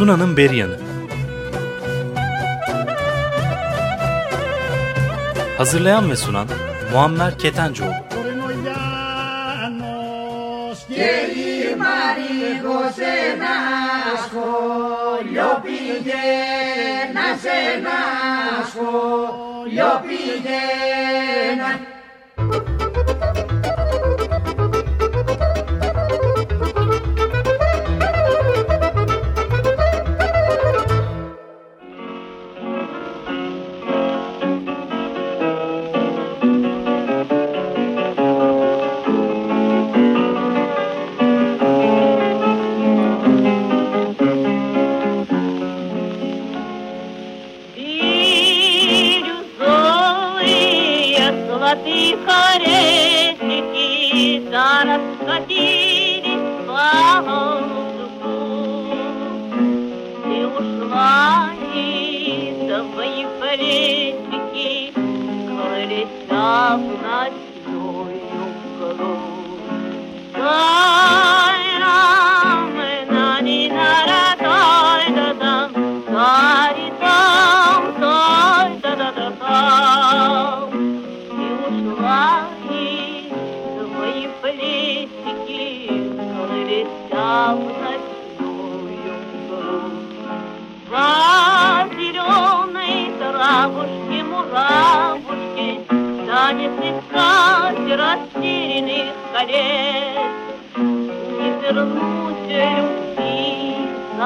Tuna'nın Beryanı Hazırlayan ve sunan Muammer Ketencoğlu. Yo pillé, nace yo pillé,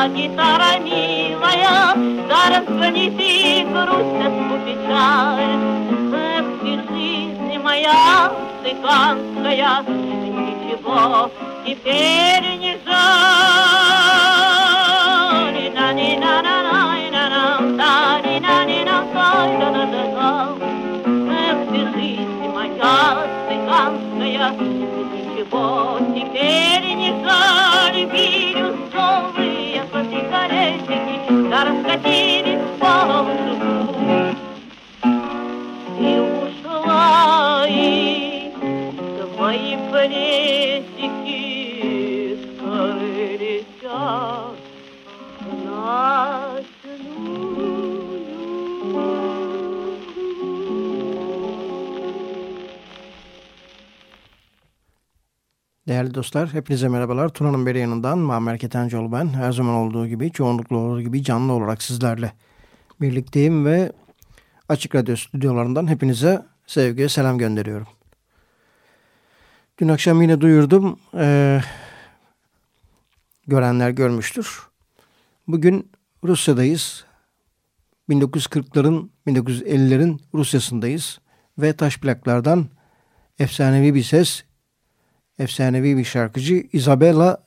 моя гитара милая, Зараз звоните грустят печаль. Эх, ты жизнь моя цыганская, Ничего теперь не жаль. цыганская, Ничего теперь не жаль, عاشقي دار خديني Değerli dostlar, hepinize merhabalar. Tuna'nın beri yanından Muammer Ketencoğlu ben. Her zaman olduğu gibi, çoğunlukla olduğu gibi canlı olarak sizlerle birlikteyim ve Açık Radyo stüdyolarından hepinize sevgi, selam gönderiyorum. Dün akşam yine duyurdum. Ee, görenler görmüştür. Bugün Rusya'dayız. 1940'ların, 1950'lerin Rusya'sındayız. Ve taş plaklardan efsanevi bir ses efsanevi bir şarkıcı Isabella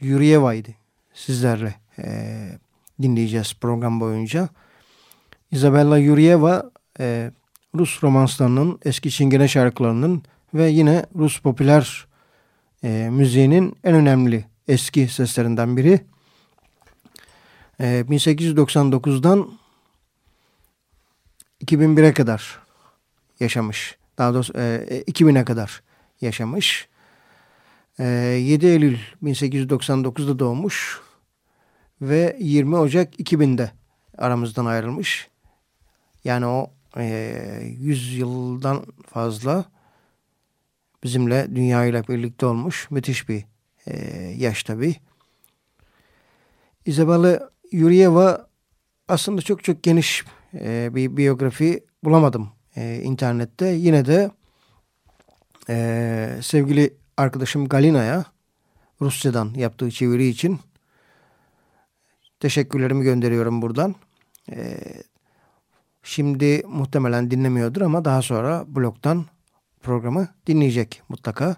Yurieva'ydı. Sizlerle e, dinleyeceğiz program boyunca. Isabella Yurieva e, Rus romanslarının, eski çingene şarkılarının ve yine Rus popüler e, müziğinin en önemli eski seslerinden biri. E, 1899'dan 2001'e kadar yaşamış Daha doğrusu e, 2000'e kadar yaşamış. E, 7 Eylül 1899'da doğmuş ve 20 Ocak 2000'de aramızdan ayrılmış. Yani o e, 100 yıldan fazla bizimle dünyayla birlikte olmuş. Müthiş bir e, yaş tabii. Isabella Yurieva aslında çok çok geniş e, bir biyografi bulamadım e, internette. Yine de e, sevgili arkadaşım Galina'ya Rusya'dan yaptığı çeviri için teşekkürlerimi gönderiyorum buradan. E, şimdi muhtemelen dinlemiyordur ama daha sonra blogdan programı dinleyecek mutlaka.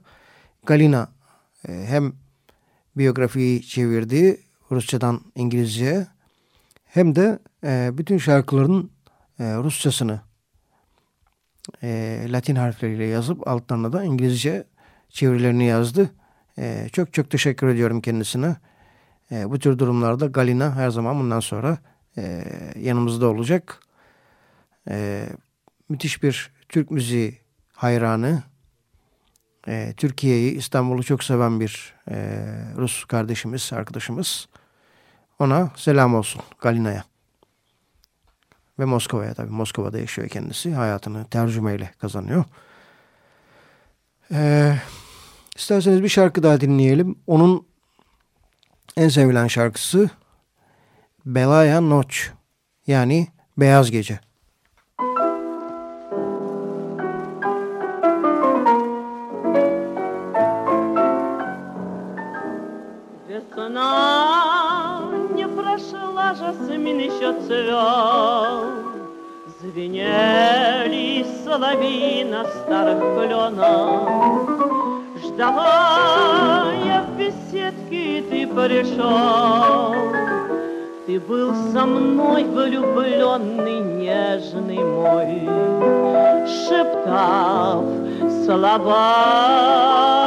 Galina e, hem biyografiyi çevirdi Rusçadan İngilizceye hem de e, bütün şarkıların e, Rusçasını e, Latin harfleriyle yazıp altlarına da İngilizce çevirilerini yazdı. E, çok çok teşekkür ediyorum kendisine. E, bu tür durumlarda Galina her zaman bundan sonra e, yanımızda olacak. E, müthiş bir Türk müziği hayranı. E, Türkiye'yi, İstanbul'u çok seven bir e, Rus kardeşimiz, arkadaşımız. Ona selam olsun Galina'ya. Ve Moskova'ya tabii. Moskova'da yaşıyor kendisi. Hayatını tercümeyle kazanıyor. Ee, isterseniz bir şarkı daha dinleyelim. Onun en sevilen şarkısı Belaya Noç. Yani Beyaz Gece. Жасмин еще цвел, Звенели соловьи на старых кленах. Ждала я в беседке, и ты пришел. Ты был со мной влюбленный, нежный мой, Шептав слова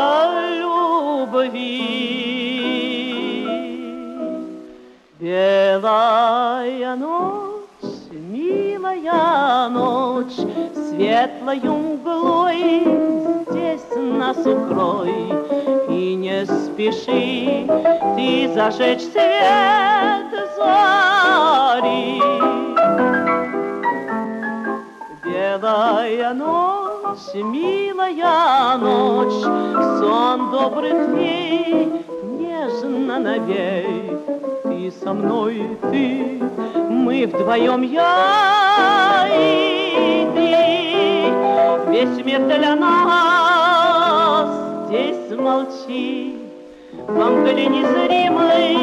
Белая ночь, милая ночь, Светлою мглой здесь нас укрой. И не спеши ты зажечь свет зари. Белая ночь, милая ночь, Сон добрых дней нежно навей со мной, ты, мы вдвоем я и ты. Весь мир для нас здесь молчит, во мгле незримой,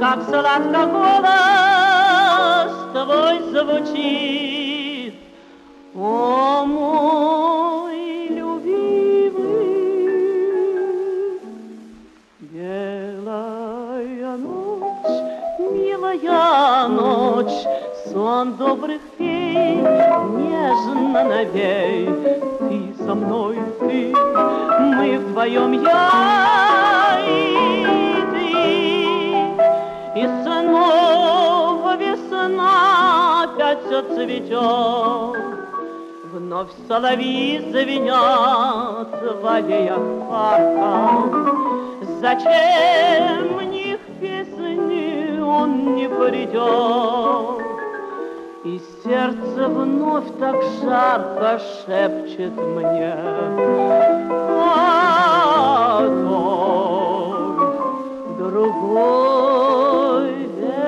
как сладко голос твой звучит. О, мой сон добрых фей, нежно навей. Ты со мной, ты, мы вдвоем я и ты. И снова весна опять все цветет. Вновь соловьи звенят в аллеях парка. Зачем мне в песни он не придет? И сердце вновь так жарко шепчет мне о той другой весне.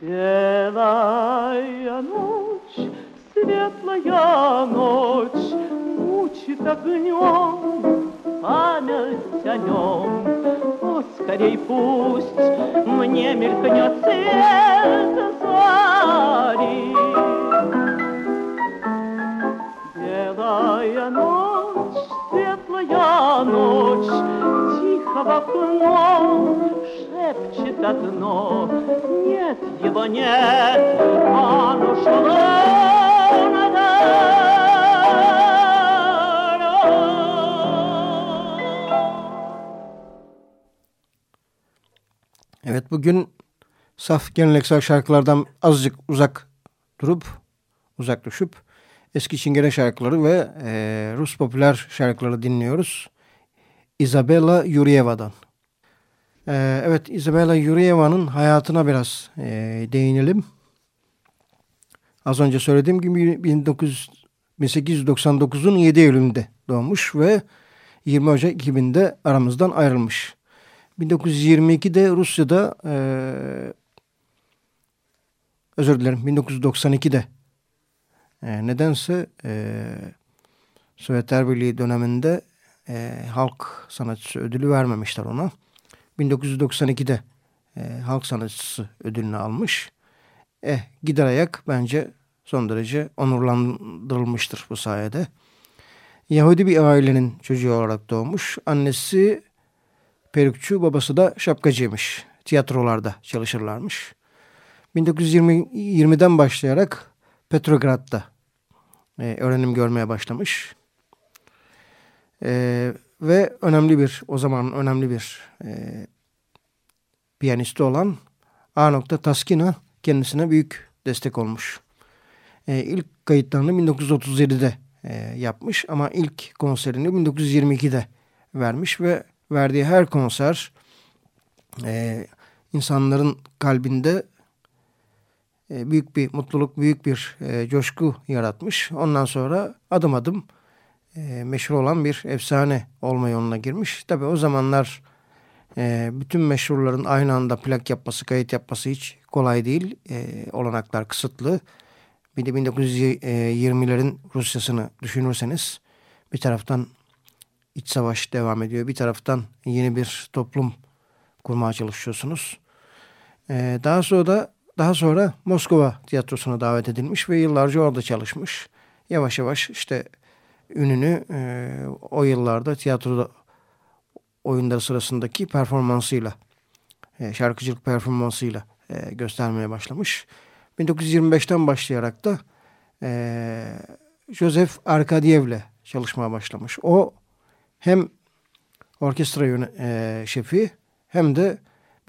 Белая ночь, светлая ночь, мучит огнем память о нем. Скорей пусть мне мелькнет цвет зари. Белая ночь, светлая ночь, тихо в окно шепчет одно. Нет, его нет, он ушел Evet bugün saf geleneksel şarkılardan azıcık uzak durup, uzak düşüp eski Çingene şarkıları ve e, Rus popüler şarkıları dinliyoruz. Isabella Yurieva'dan. E, evet Isabella Yurieva'nın hayatına biraz e, değinelim. Az önce söylediğim gibi 1900, 1899'un 7 Eylül'ünde doğmuş ve 20 Ocak 2000'de aramızdan ayrılmış. 1922'de Rusya'da e, özür dilerim 1992'de e, nedense e, Sovyetler Birliği döneminde e, halk sanatçısı ödülü vermemişler ona. 1992'de e, halk sanatçısı ödülünü almış. Eh gider ayak bence son derece onurlandırılmıştır bu sayede. Yahudi bir ailenin çocuğu olarak doğmuş. Annesi perukçu, babası da şapkacıymış. Tiyatrolarda çalışırlarmış. 1920'den başlayarak Petrograd'da e, öğrenim görmeye başlamış. E, ve önemli bir, o zaman önemli bir e, piyanisti olan A. Taskina kendisine büyük destek olmuş. E, ilk kayıtlarını 1937'de e, yapmış ama ilk konserini 1922'de vermiş ve verdiği her konser e, insanların kalbinde e, büyük bir mutluluk, büyük bir e, coşku yaratmış. Ondan sonra adım adım e, meşhur olan bir efsane olma yoluna girmiş. Tabi o zamanlar e, bütün meşhurların aynı anda plak yapması, kayıt yapması hiç kolay değil. E, olanaklar kısıtlı. Bir de 1920'lerin Rusyasını düşünürseniz bir taraftan iç savaş devam ediyor. Bir taraftan yeni bir toplum kurmaya çalışıyorsunuz. Ee, daha sonra da daha sonra Moskova tiyatrosuna davet edilmiş ve yıllarca orada çalışmış. Yavaş yavaş işte ününü e, o yıllarda tiyatroda oyunları sırasındaki performansıyla, e, şarkıcılık performansıyla e, göstermeye başlamış. 1925'ten başlayarak da e, Joseph Arkadyev'le çalışmaya başlamış. O hem orkestra yöne, e, şefi hem de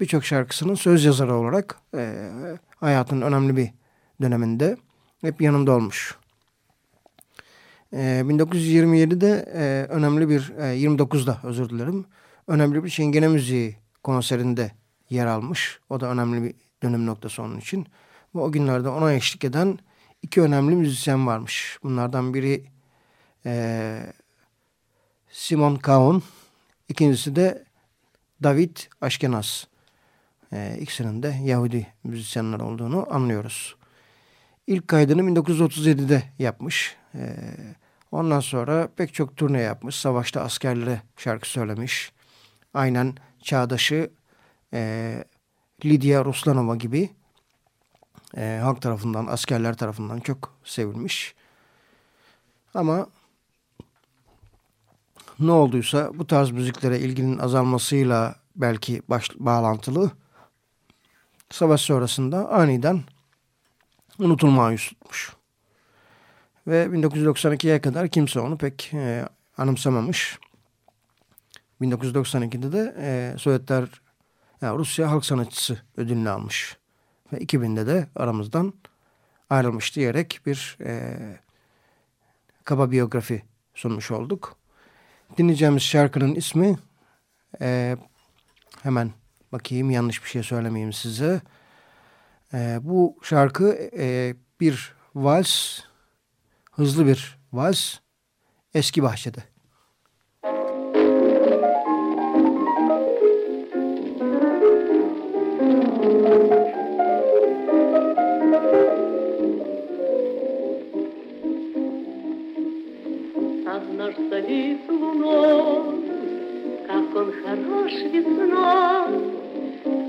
birçok şarkısının söz yazarı olarak e, hayatın önemli bir döneminde hep yanında olmuş. E, 1927'de e, önemli bir, e, 29'da özür dilerim, önemli bir Şengene Müziği konserinde yer almış. O da önemli bir dönüm noktası onun için. Ve o günlerde ona eşlik eden iki önemli müzisyen varmış. Bunlardan biri e, Simon Kaun, ikincisi de David Aşkenaz. E, ikisinin de Yahudi müzisyenler olduğunu anlıyoruz. İlk kaydını 1937'de yapmış. E, ondan sonra pek çok turne yapmış. Savaşta askerlere şarkı söylemiş. Aynen çağdaşı e, Lydia Ruslanova gibi e, halk tarafından, askerler tarafından çok sevilmiş. Ama ne olduysa bu tarz müziklere ilginin azalmasıyla belki baş, bağlantılı savaş sonrasında aniden unutulmaya yüz tutmuş. Ve 1992'ye kadar kimse onu pek e, anımsamamış. 1992'de de e, Sovyetler yani Rusya Halk Sanatçısı ödülünü almış. Ve 2000'de de aramızdan ayrılmış diyerek bir e, kaba biyografi sunmuş olduk. Dinleyeceğimiz şarkının ismi e, hemen bakayım yanlış bir şey söylemeyeyim size. E, bu şarkı e, bir vals, hızlı bir vals eski bahçede.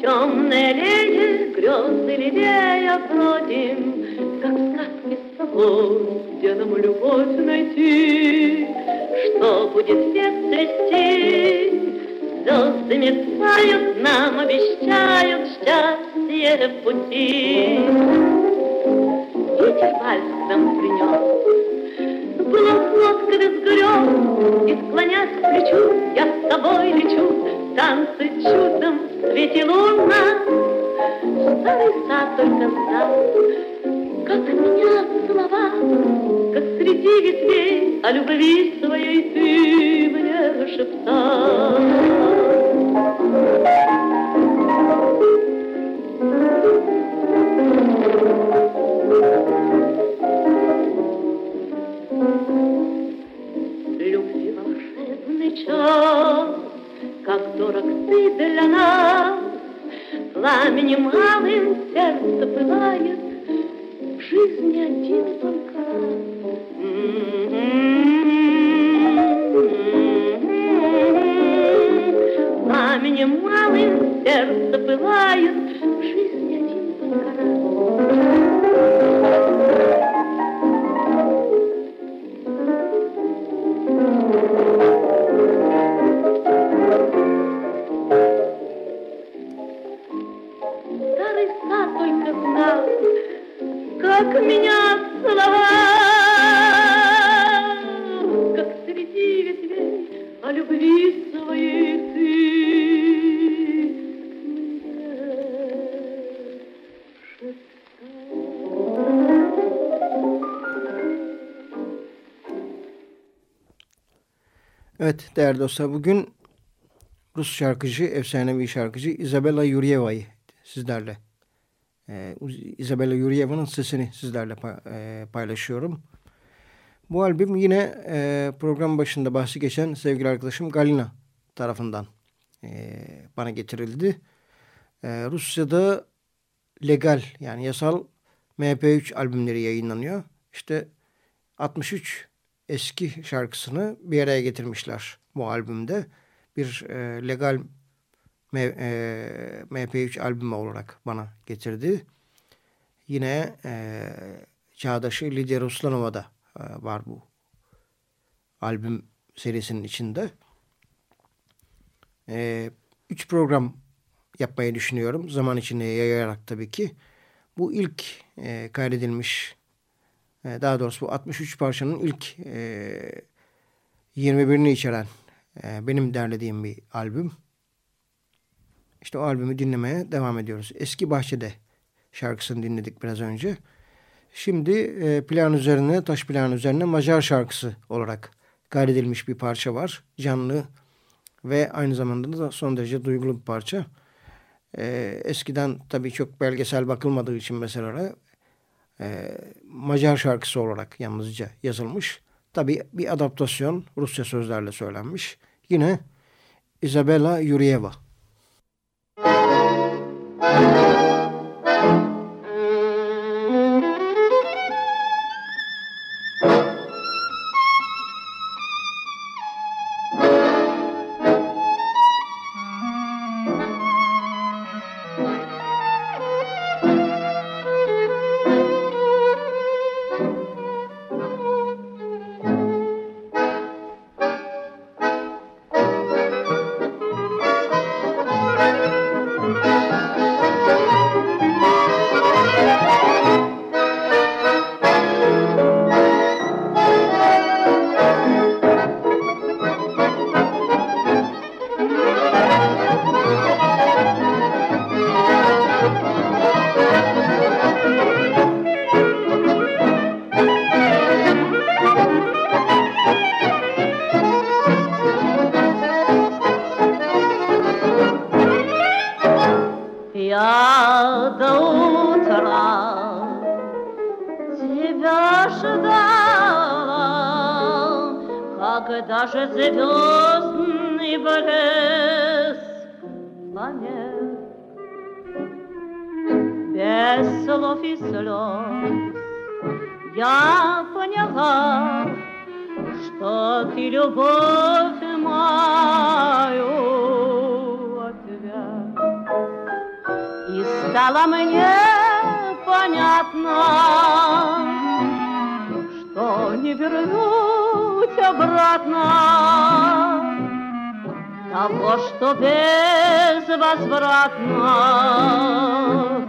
Темное леди, грезы ледея бродим, Как в сказке с собой, где нам любовь найти, Что будет свет цвести, звезды мерцают, Нам обещают счастье в пути. Ветер вальсом принес, сладко без грез, И склонясь к плечу, я с тобой лечу, танцы чудом свете луна, старый сад только знал, как меня слова, как среди ветвей о любви своей ты мне шептал. Любви час, как дорог ты для нас, Пламенем малым сердце пылает, В жизни один только раз. Пламенем малым сердце пылает, В жизни değerli dostlar bugün Rus şarkıcı, efsanevi şarkıcı Isabella Yurieva'yı sizlerle e, Isabella Yurieva'nın sesini sizlerle pa- e, paylaşıyorum. Bu albüm yine e, program başında bahsi geçen sevgili arkadaşım Galina tarafından e, bana getirildi. E, Rusya'da legal yani yasal MP3 albümleri yayınlanıyor. İşte 63 eski şarkısını bir araya getirmişler bu albümde. Bir e, legal e, MP3 albümü olarak bana getirdi. Yine e, çağdaşı Lidya Ruslanova da e, var bu albüm serisinin içinde. E, üç program yapmayı düşünüyorum. Zaman içinde yayarak tabii ki. Bu ilk e, kaydedilmiş e, daha doğrusu bu 63 parçanın ilk e, 21'ini içeren e, benim derlediğim bir albüm. İşte o albümü dinlemeye devam ediyoruz. Eski Bahçede şarkısını dinledik biraz önce. Şimdi e, plan üzerine, taş plan üzerine Macar şarkısı olarak kaydedilmiş bir parça var. Canlı ve aynı zamanda da son derece duygulu bir parça. E, eskiden tabii çok belgesel bakılmadığı için mesela e, Macar şarkısı olarak yalnızca yazılmış. Tabii bir adaptasyon Rusça sözlerle söylenmiş. Yine Isabella Yurieva. Померк. Без слов и слез я поняла, что ты любовь мою ответ. И стало мне понятно, что не вернуть обратно того, что безвозвратно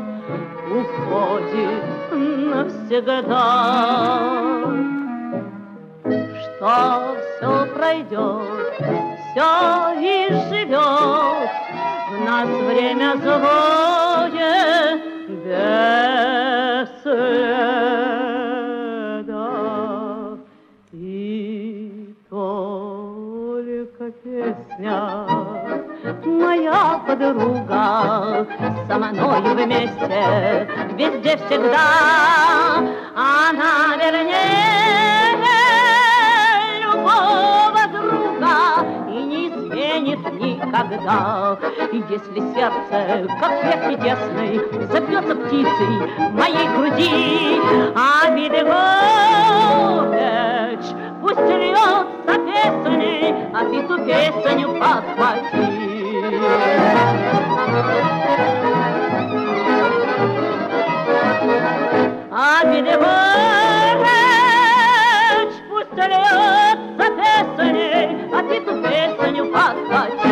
уходит навсегда, что все пройдет, все и живет, в нас время злое беседа песня. Моя подруга со мною вместе, везде всегда она вернее любого друга и не изменит никогда. И если сердце, как свет небесный, Забьется птицей в моей груди, Обиды горечь пусть льется песней, А ты ту песню подхвати. Обиды горечь пусть льется песней, А ты ту песню подхвати.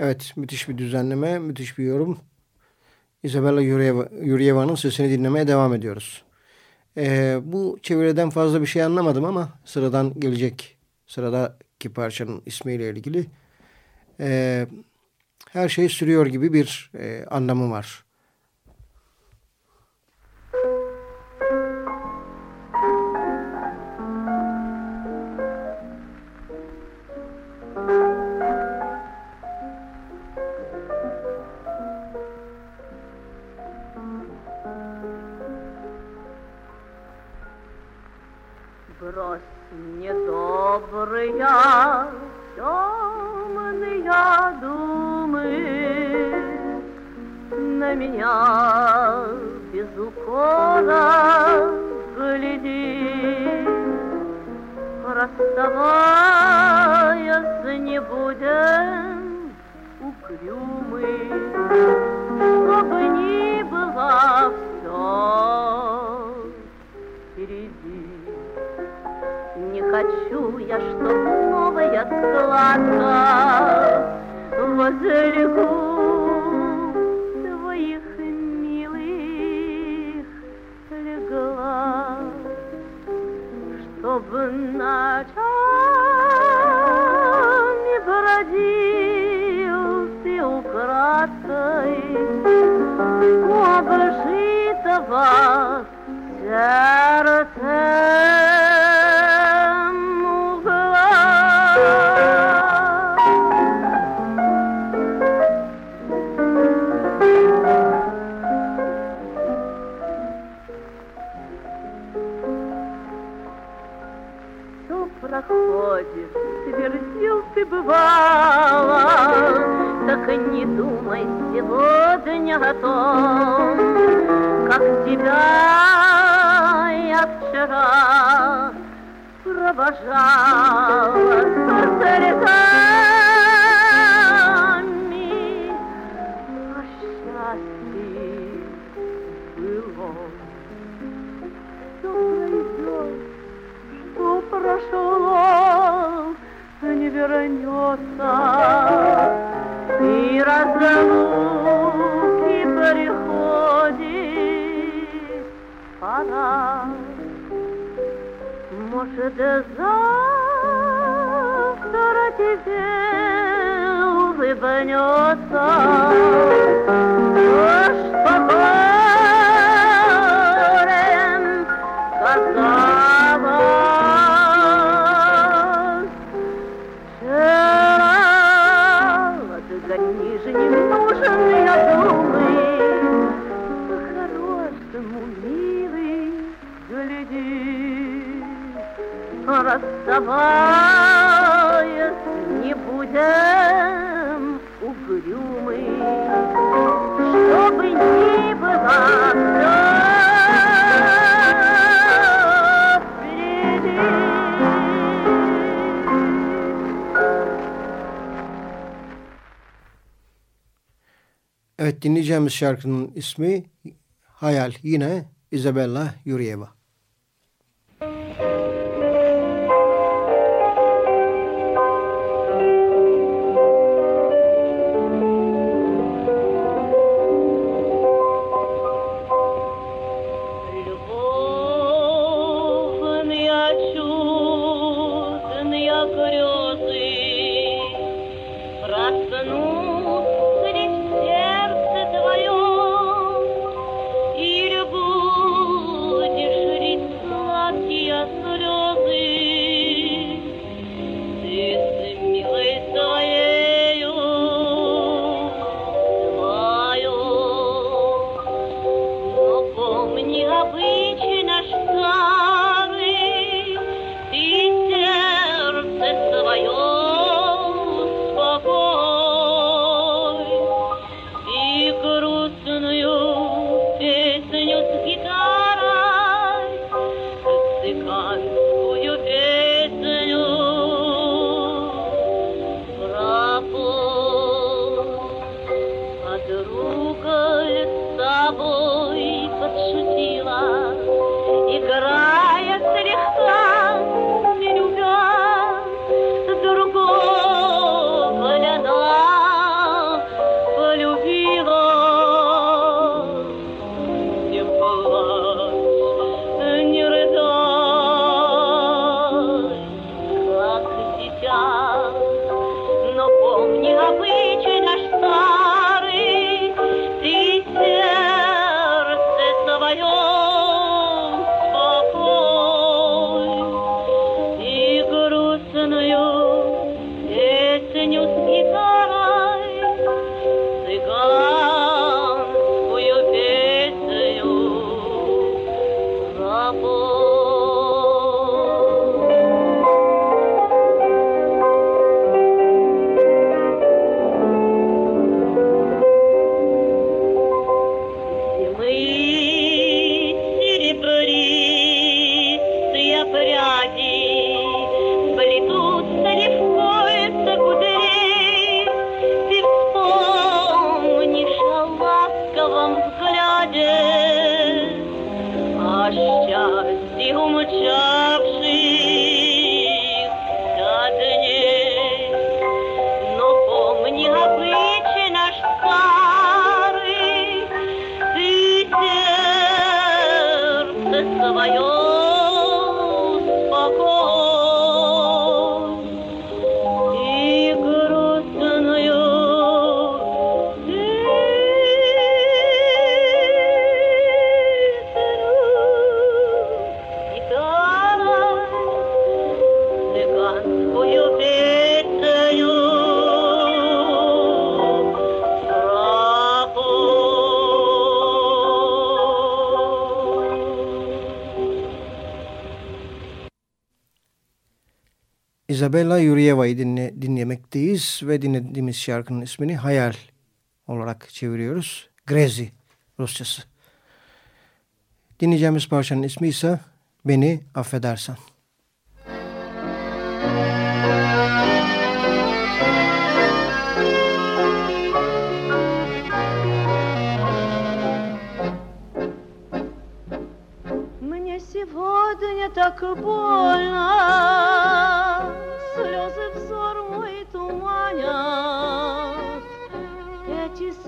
Evet müthiş bir düzenleme, müthiş bir yorum. Isabella Yurieva- Yurieva'nın sesini dinlemeye devam ediyoruz. Ee, bu çeviriden fazla bir şey anlamadım ama sıradan gelecek sıradaki parçanın ismiyle ilgili ee, her şey sürüyor gibi bir e, anlamı var. Меня без укора гляди Расставаясь не будем укрюмы Чтобы ни было все впереди. Не хочу я, чтоб новая складка возле чтоб ночами бродил ты украдкой обжитого сердцем о том, Как тебя я вчера провожала со слезами. О счастье было, все пройдет, что прошло, не вернется. Может, завтра тебе улыбнется, расставаясь, не будем угрюмы, чтобы не было всё впереди. Evet dinleyeceğimiz şarkının ismi Hayal yine Isabella Yurieva. Isabella Yurieva'yı dinle, dinlemekteyiz ve dinlediğimiz şarkının ismini Hayal olarak çeviriyoruz. Grezi Rusçası. Dinleyeceğimiz parçanın ismi ise Beni Affedersen. Мне сегодня так больно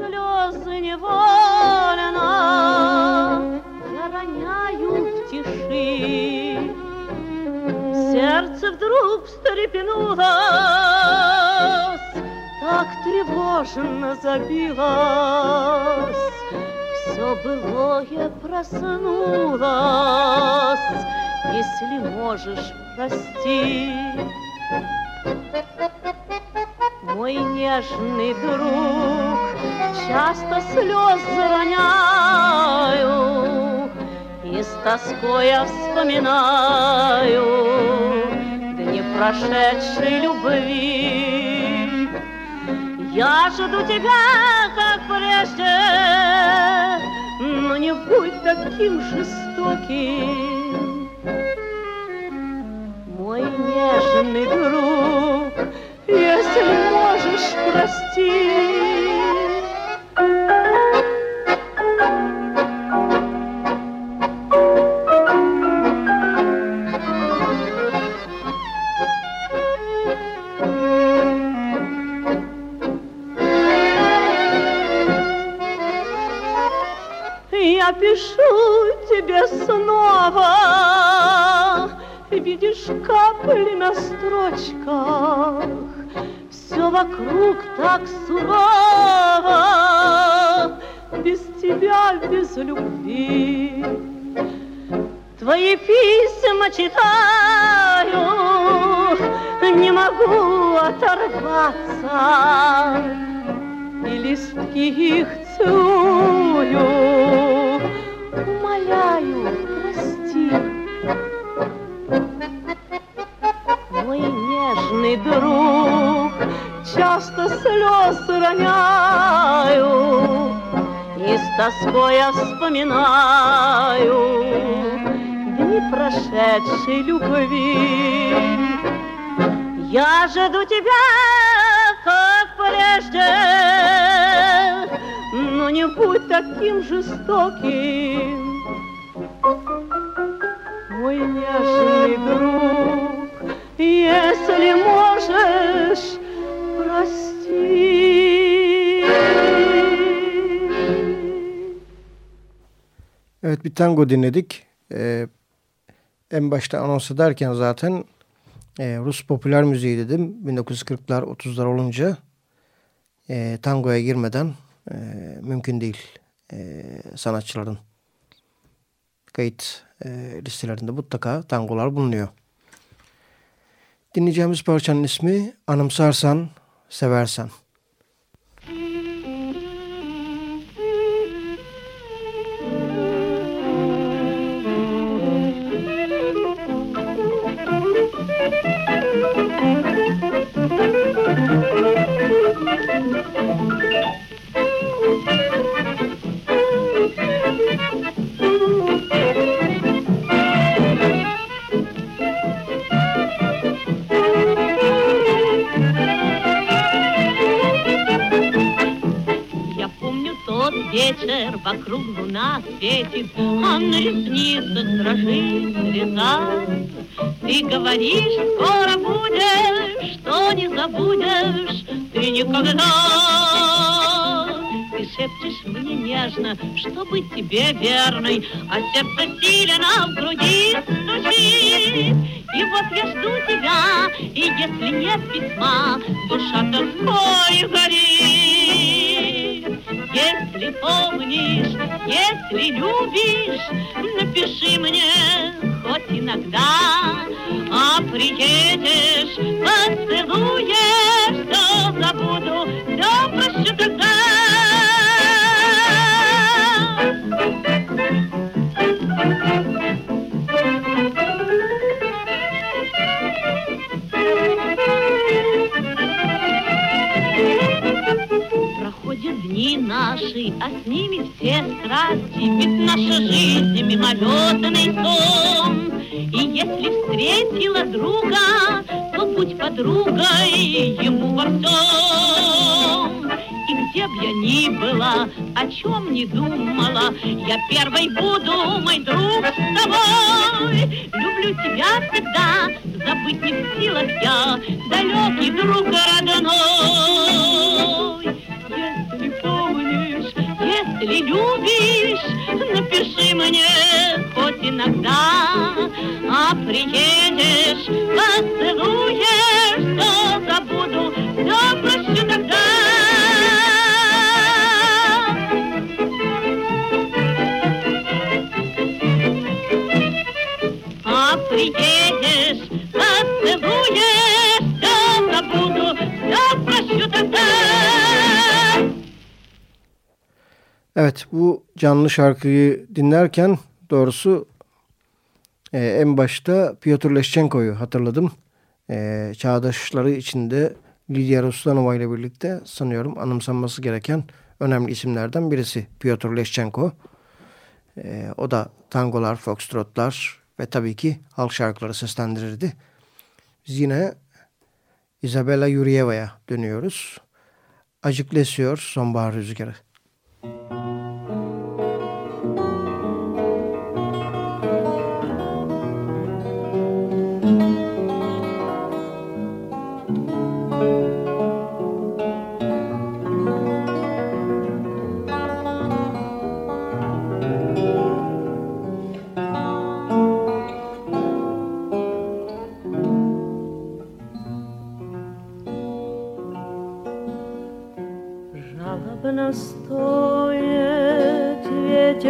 слезы невольно я роняю в тиши. Сердце вдруг встрепенулось, так тревожно забилось, все былое проснулось, если можешь, прости. Мой нежный друг, часто слезы роняю, И с тоской я вспоминаю Дни прошедшей любви. Я жду тебя, как прежде, Но не будь таким жестоким. Мой нежный друг, если можешь, прости. Пишу тебе снова, Видишь капли на строчках, Все вокруг так сурово, Без тебя, без любви. Твои письма читаю, Не могу оторваться, И листки их целую, умоляю, прости. Мой нежный друг, часто слезы роняю, И с тоской я вспоминаю Дни прошедшей любви. Я жду тебя, как прежде, но не будь таким жестоким. Мой нежный друг, если можешь, прости. Evet bir tango dinledik. Ee, en başta anons ederken zaten e, Rus popüler müziği dedim. 1940'lar 30'lar olunca e, tangoya girmeden e, mümkün değil e, sanatçıların kayıt e, listelerinde mutlaka tangolar bulunuyor. Dinleyeceğimiz parçanın ismi Anımsarsan Seversen. Светит, А на ресницах дрожит слеза. Ты говоришь, скоро будешь, что не забудешь ты никогда. Ты шепчешь мне нежно, что быть тебе верной, А сердце сильно в груди стучит. И вот я жду тебя, и если нет письма, Душа тоской горит. Если помнишь, если любишь, напиши мне хоть иногда, а приедешь, поцелуешь, о чем не думала, я первой буду, мой друг, с тобой. Люблю тебя всегда, забыть не в силах я, далекий друг родной. Если любишь, напиши мне хоть иногда, а приедешь, поцелуешь, что забуду, все прощу Evet bu canlı şarkıyı dinlerken doğrusu e, en başta Piotr Leschenko'yu hatırladım. E, çağdaşları içinde Lydia Ruslanova ile birlikte sanıyorum anımsanması gereken önemli isimlerden birisi Piotr Leschenko. E, o da tangolar, foxtrotlar ve tabii ki halk şarkıları seslendirirdi. Biz yine Isabella Yurieva'ya dönüyoruz. Acık Lesiyor Sonbahar Rüzgarı. Thank you.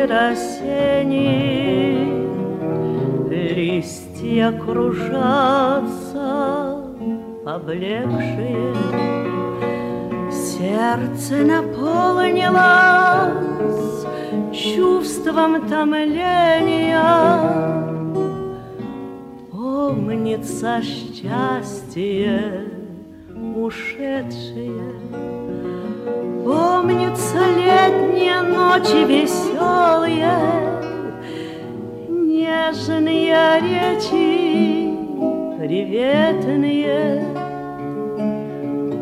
Осенний Листья кружатся поблекшие. Сердце наполнилось чувством томления. Помнится счастье ушедшее. Помнится летние ночи веселые нежные речи, приветные,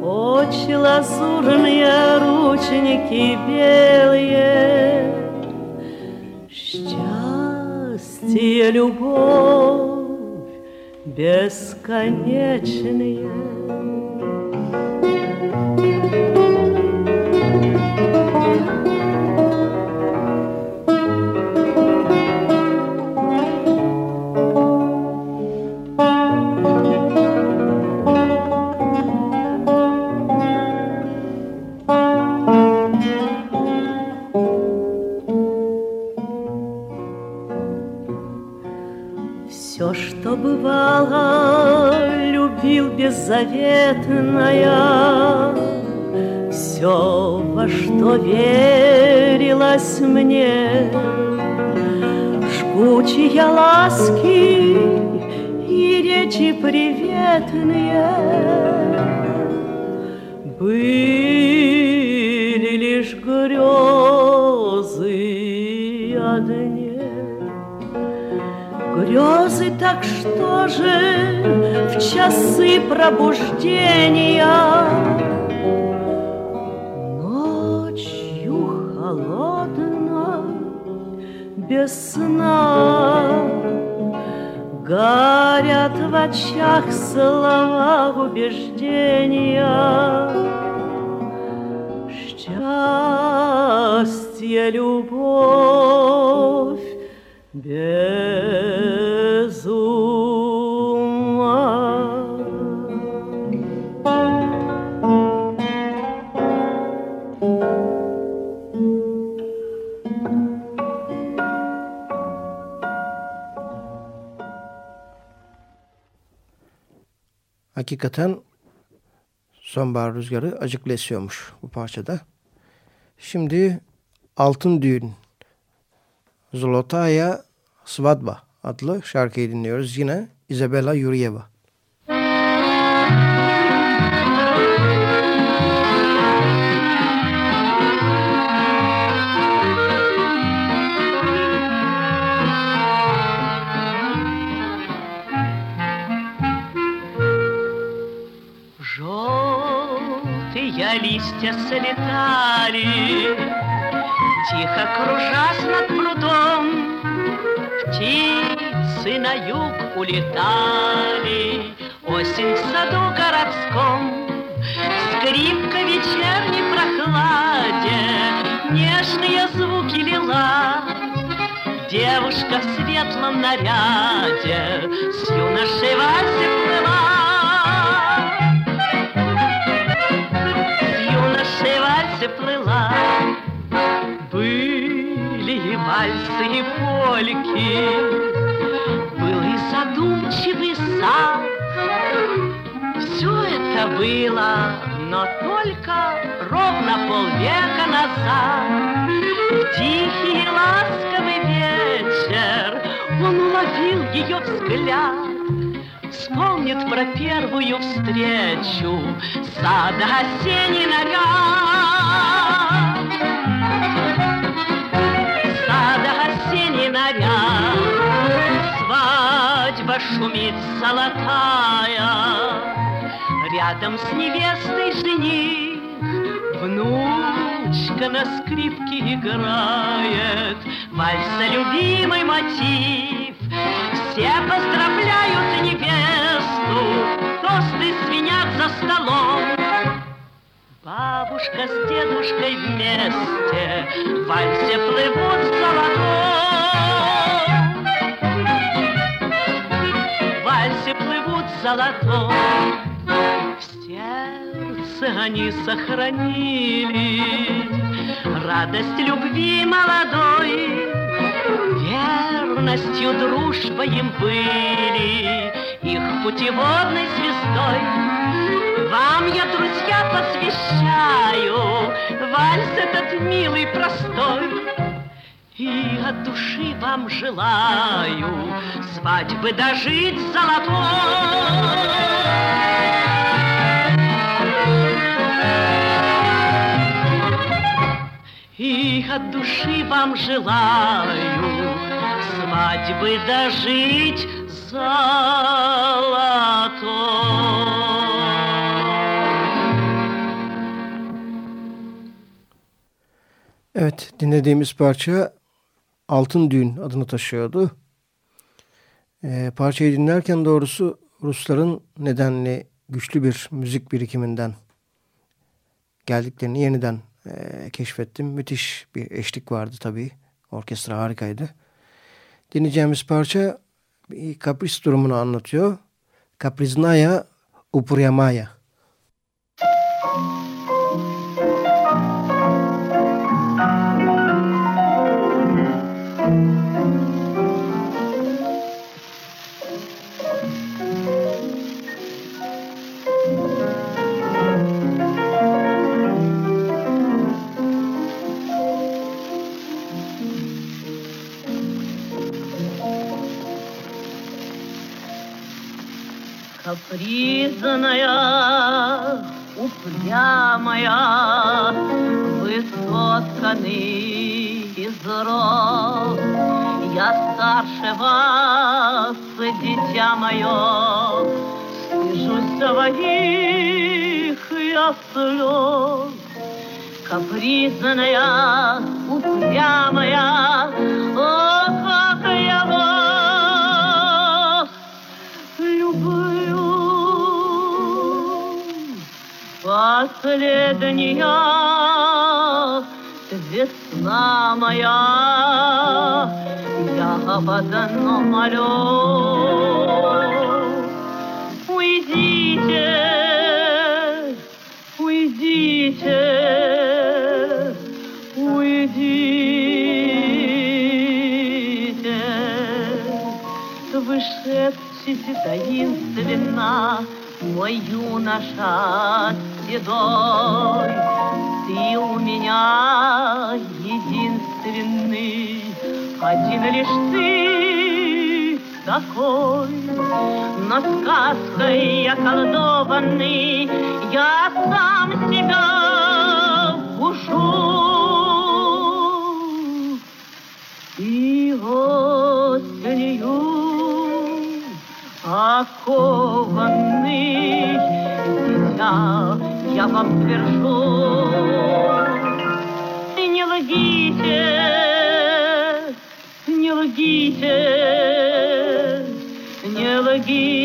Очи лазурные, рученьки белые, Счастье, любовь бесконечные. Беззаветная, Все, во что верилось мне, Жгучие ласки и речи приветные Были лишь грезы одни. Грезы так что же в часы пробуждения? Ночью холодно, без сна. Горят в очах слова убеждения. Счастье, любовь без Hakikaten sonbahar rüzgarı acıklı esiyormuş bu parçada. Şimdi Altın Düğün Zolotaya Svadba adlı şarkıyı dinliyoruz. Yine Isabella Yurieva. Листья слетали, Тихо кружась над прудом, Птицы на юг улетали, Осень в саду городском. Скрипка вечерней прохладе Нежные звуки лила. Девушка в светлом наряде С юношей Васей плыла. И польки, Был и задумчивый сад. Все это было, но только ровно полвека назад. В тихий и ласковый вечер Он уловил ее взгляд. Вспомнит про первую встречу Сада осенний наряд. Шумит золотая, Рядом с невестой жених, Внучка на скрипке играет, Вальса любимый мотив. Все поздравляют невесту, Тосты свинят за столом. Бабушка с дедушкой вместе В вальсе плывут в. Плывут в сердце они сохранили Радость любви молодой. Верностью дружба им были Их путеводной звездой. Вам я, друзья, посвящаю Вальс этот милый, простой. И от души вам желаю Свадьбы дожить золотой. И от души вам желаю Спать бы дожить золотой. Evet dinlediğimiz parça Altın Düğün adını taşıyordu. Ee, parçayı dinlerken doğrusu Rusların nedenli güçlü bir müzik birikiminden geldiklerini yeniden e, keşfettim. Müthiş bir eşlik vardı tabii. Orkestra harikaydı. Dinleyeceğimiz parça bir kapris durumunu anlatıyor. Kapriznaya Upuryamaya. Капризная, упрямая, высотканный из роз. Я старше вас, дитя мое, стыжусь своих я слез. Капризная, упрямая, о, Последняя весна моя, я об одном молю. Уйдите, уйдите, уйдите. Вы шепчете таинственно, мой юноша седой, ты у меня единственный, один лишь ты такой. Но сказкой околдованный я сам себя бужу. И осенью окованный дитя я вам твержу. Не лгите, не лгите, не лгите.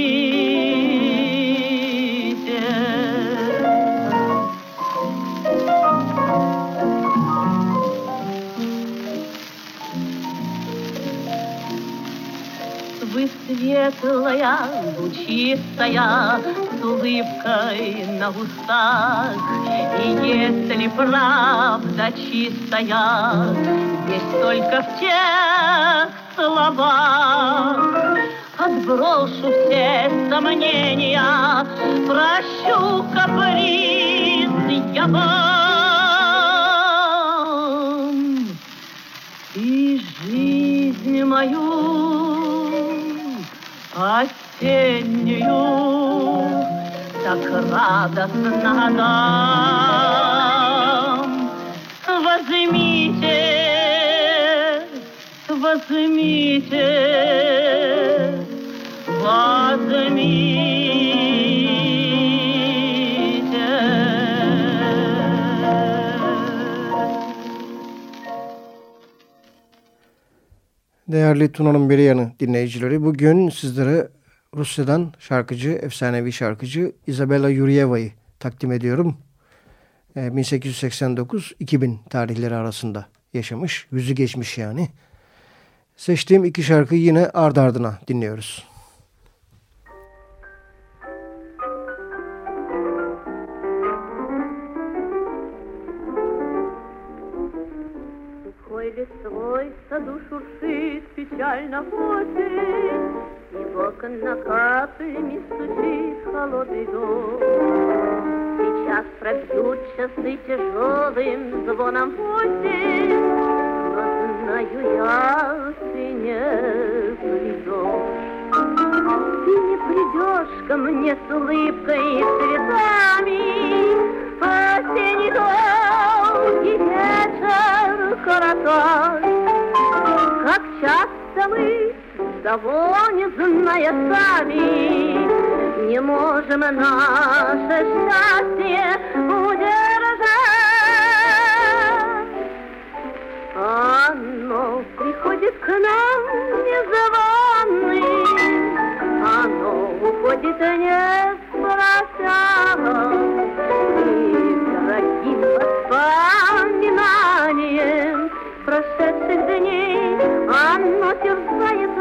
Вы светлая, лучистая, улыбкой на устах. И если правда чистая, есть только в тех словах. Отброшу все сомнения, прощу каприз я вам. И жизнь мою осеннюю так радостно дам. Возьмите, возьмите, возьмите. Değerli Tuna'nın beri yanı dinleyicileri bugün sizlere Rusya'dan şarkıcı, efsanevi şarkıcı Isabella Yurieva'yı takdim ediyorum. Ee, 1889-2000 tarihleri arasında yaşamış, yüzü geçmiş yani. Seçtiğim iki şarkıyı yine ard ardına dinliyoruz. Сухой листвой в саду шуршит печально осень, И в окна каплями стучит холодный дождь. Сейчас пробьют часы тяжелым звоном восемь, Но знаю я, ты не придешь. Ты не придешь ко мне с улыбкой и цветами, Осенний долгий вечер коротой. Как часто мы того не зная сами, не можем наше счастье удержать. Оно приходит к нам незваным, оно уходит не спрося,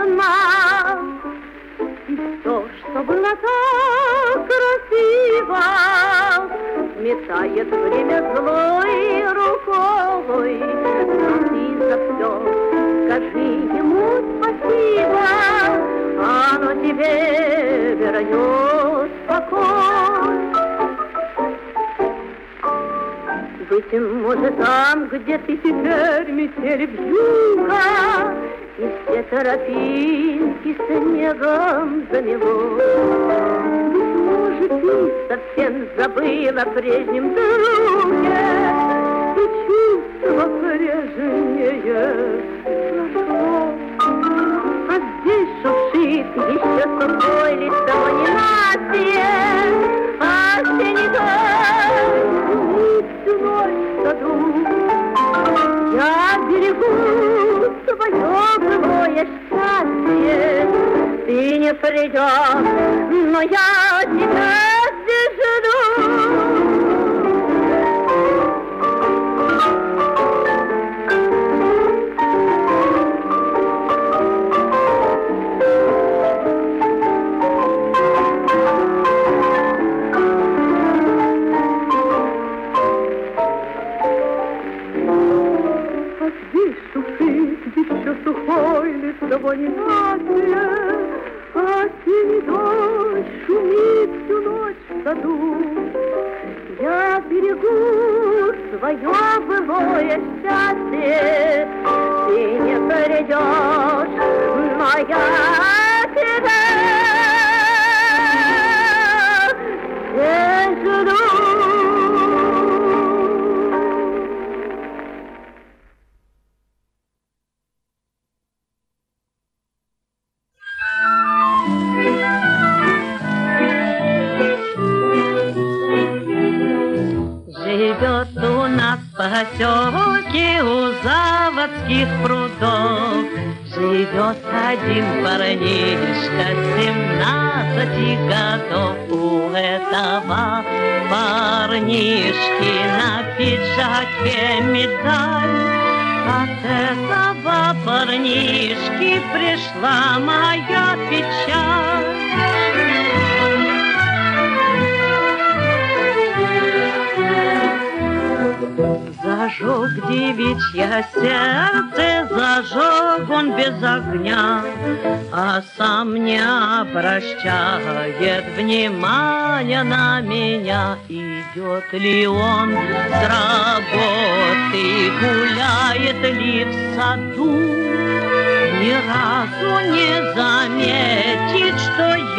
нас. И то, что было так красиво, Метает время злой рукой. Ты за все скажи ему спасибо, Оно тебе вернет покой. Быть может, там, где ты теперь метель вьюга, И все тропинки снегом замело. Может, ты совсем забыла о прежнем друге, И чувство прежнее прошло. А здесь шуршит еще сухой листовой ненастье, Осенний дождь всю ночь в саду. Я берегу свое былое счастье. Ты не придешь, но я тебя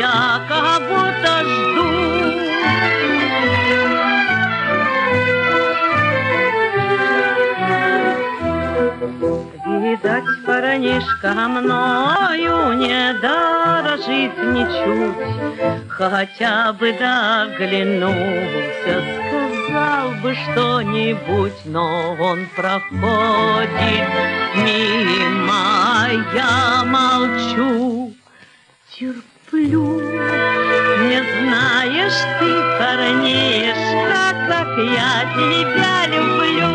я кого-то жду. Видать, парнишка мною не дорожит ничуть, Хотя бы доглянулся, сказал бы что-нибудь, Но он проходит мимо, я молчу, терплю. Не знаешь ты, парнишка, как я тебя люблю.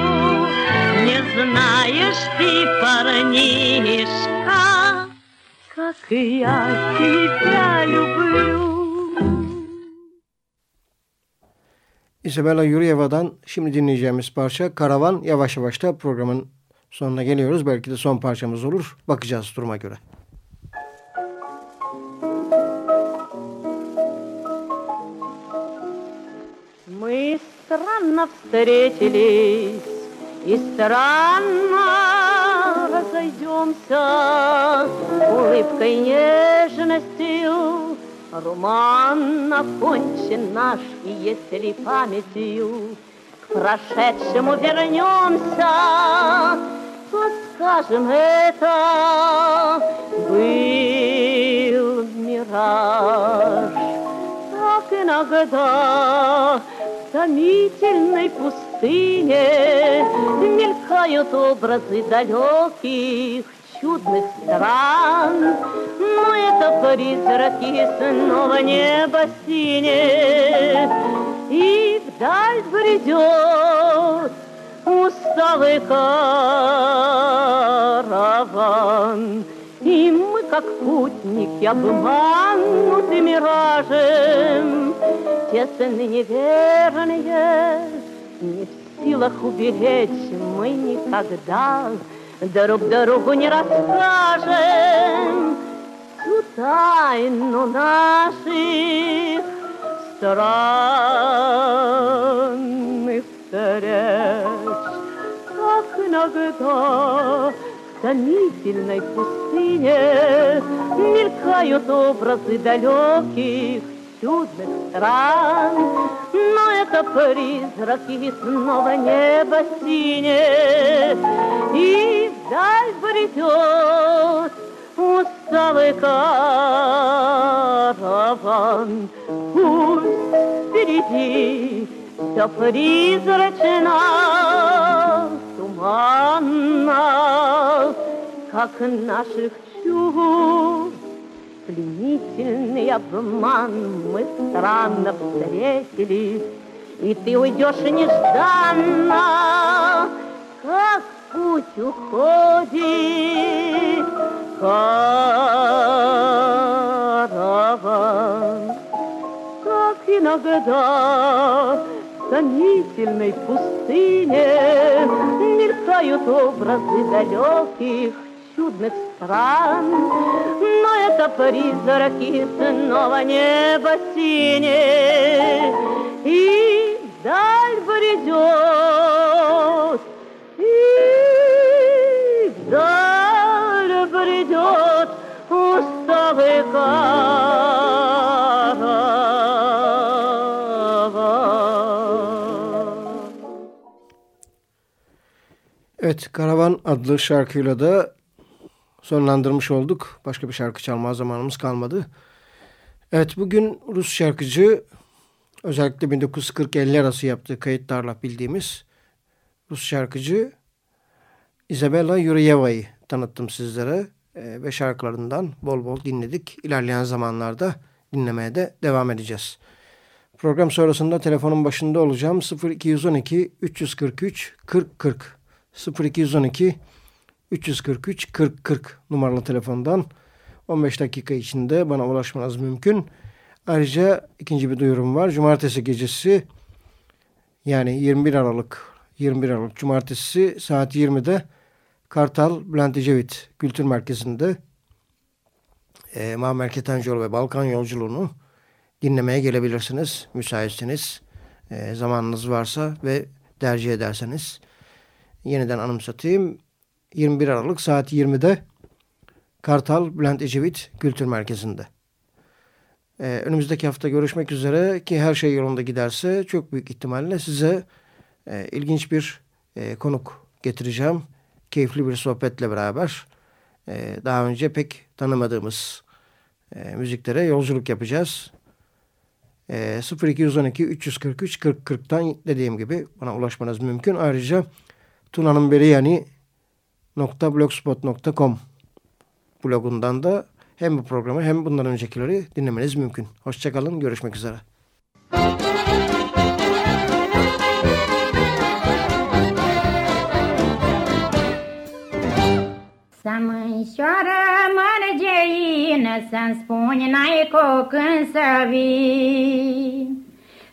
Не знаешь ты, парнишка, как я тебя люблю. Isabella Yuriyeva'dan şimdi dinleyeceğimiz parça Karavan yavaş yavaş da programın sonuna geliyoruz. Belki de son parçamız olur. Bakacağız duruma göre. Мы странно встретились и странно разойдемся улыбкой нежностью. Роман окончен наш, и если памятью к прошедшему вернемся, то скажем это было. мираж. Так иногда томительной пустыне. Мелькают образы далеких чудных стран, Но это призраки снова небо синее, И вдаль бредет усталый караван. И мы, как путники, обмануты миражем, Тесны неверные, не в силах уберечь мы никогда. Друг другу не расскажем. Всю тайну наших странных встреч. Как иногда в томительной пустыне Мелькают образы далеких чудных стран, но это призраки снова небо синее, и вдаль бредет усталый караван. Пусть впереди все призрачно, туманно, как наших чувств пленительный обман мы странно встретились, и ты уйдешь нежданно, как путь уходит караван. Как иногда в томительной пустыне мелькают образы далеких чудных стран, но это призраки снова небо синее, и вдаль бредет, и вдаль бредет караван. Evet, Karavan adlı şarkıyla da sonlandırmış olduk. Başka bir şarkı çalma zamanımız kalmadı. Evet bugün Rus şarkıcı özellikle 1940-50 arası yaptığı kayıtlarla bildiğimiz Rus şarkıcı Isabella Yuriyeva'yı tanıttım sizlere ee, ve şarkılarından bol bol dinledik. İlerleyen zamanlarda dinlemeye de devam edeceğiz. Program sonrasında telefonun başında olacağım 0212 343 4040 0212 343 40 40 numaralı telefondan 15 dakika içinde bana ulaşmanız mümkün. Ayrıca ikinci bir duyurum var. Cumartesi gecesi yani 21 Aralık 21 Aralık Cumartesi saat 20'de Kartal Bülent Ecevit Kültür Merkezi'nde e, Muammer Ketencoğlu ve Balkan Yolculuğunu dinlemeye gelebilirsiniz. Müsaitsiniz. E, zamanınız varsa ve tercih ederseniz. Yeniden anımsatayım. 21 Aralık saat 20'de Kartal Bülent Ecevit Kültür Merkezi'nde. Ee, önümüzdeki hafta görüşmek üzere ki her şey yolunda giderse çok büyük ihtimalle size e, ilginç bir e, konuk getireceğim. Keyifli bir sohbetle beraber e, daha önce pek tanımadığımız e, müziklere yolculuk yapacağız. E, 0212 343 40 40'tan dediğim gibi bana ulaşmanız mümkün. Ayrıca Tuna'nın beri yani blogspot.com blogundan da hem bu programı hem bundan öncekileri dinlemeniz mümkün. Hoşçakalın, görüşmek üzere. Mânșoară mărgeină, Să-mi spuni n-ai cu când să vii.